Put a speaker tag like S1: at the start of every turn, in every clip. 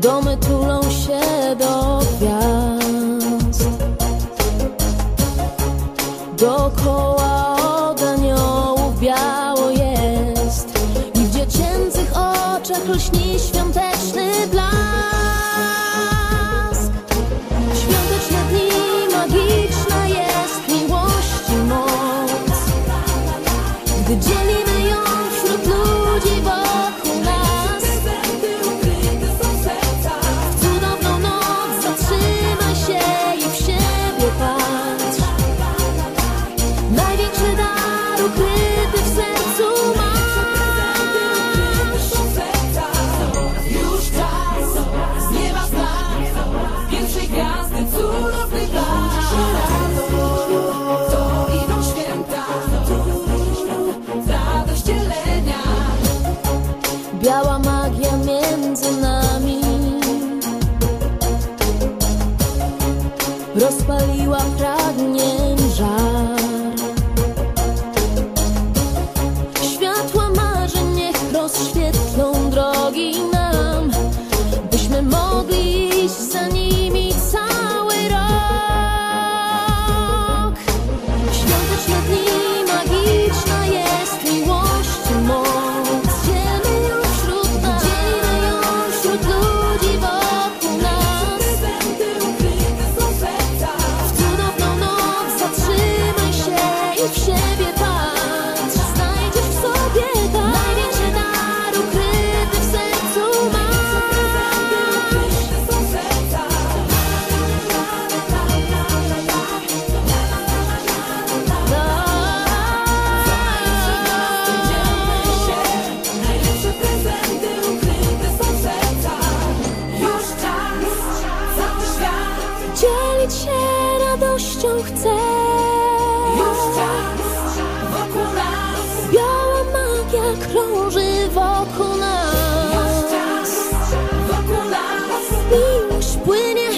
S1: Domy tulą się do gwiazd. Dookoła od aniołów biało jest I w dziecięcych oczach lśni świąteczny blask. Świąteczne dni magiczna jest miłości moc. Gdy dzielimy ją wśród ludzi,
S2: bo ночь. when you.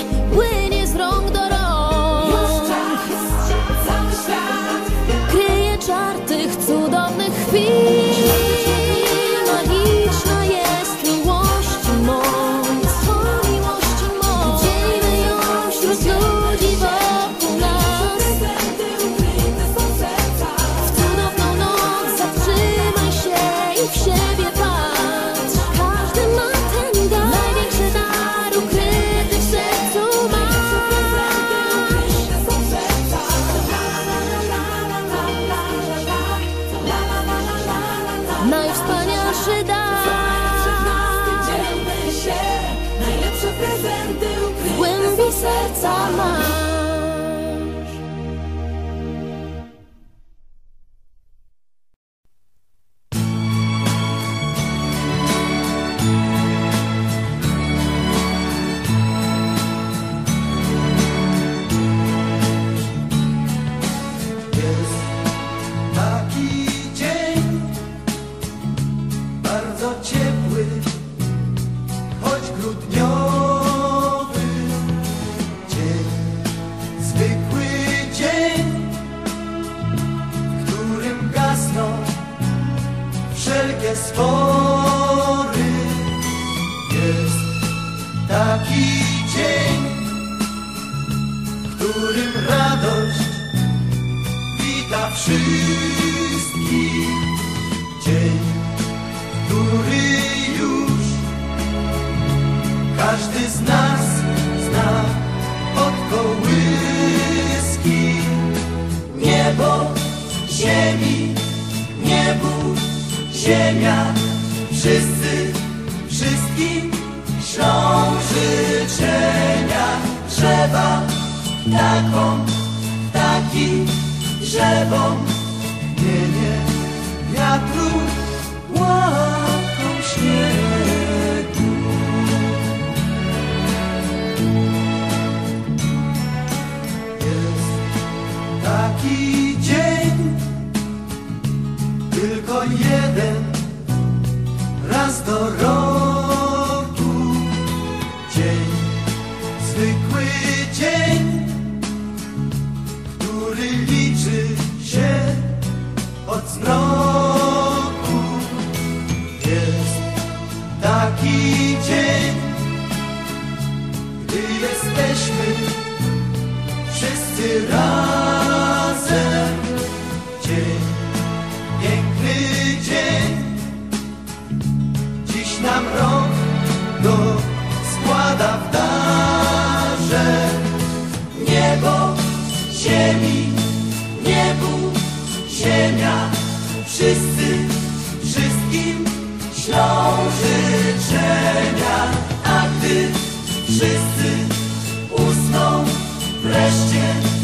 S2: wszelkie spory. Jest taki dzień, w którym radość wita wszystkich. ziemia. Wszyscy, wszystkim ślą życzenia. Drzewa taką, taki drzewom. Nie, nie, wiatru razem dzień, piękny dzień. Dziś nam rok do składa w darze niebo, ziemi, niebu, ziemia. Wszyscy wszystkim ślą życzenia, a gdy wszyscy usną wreszcie.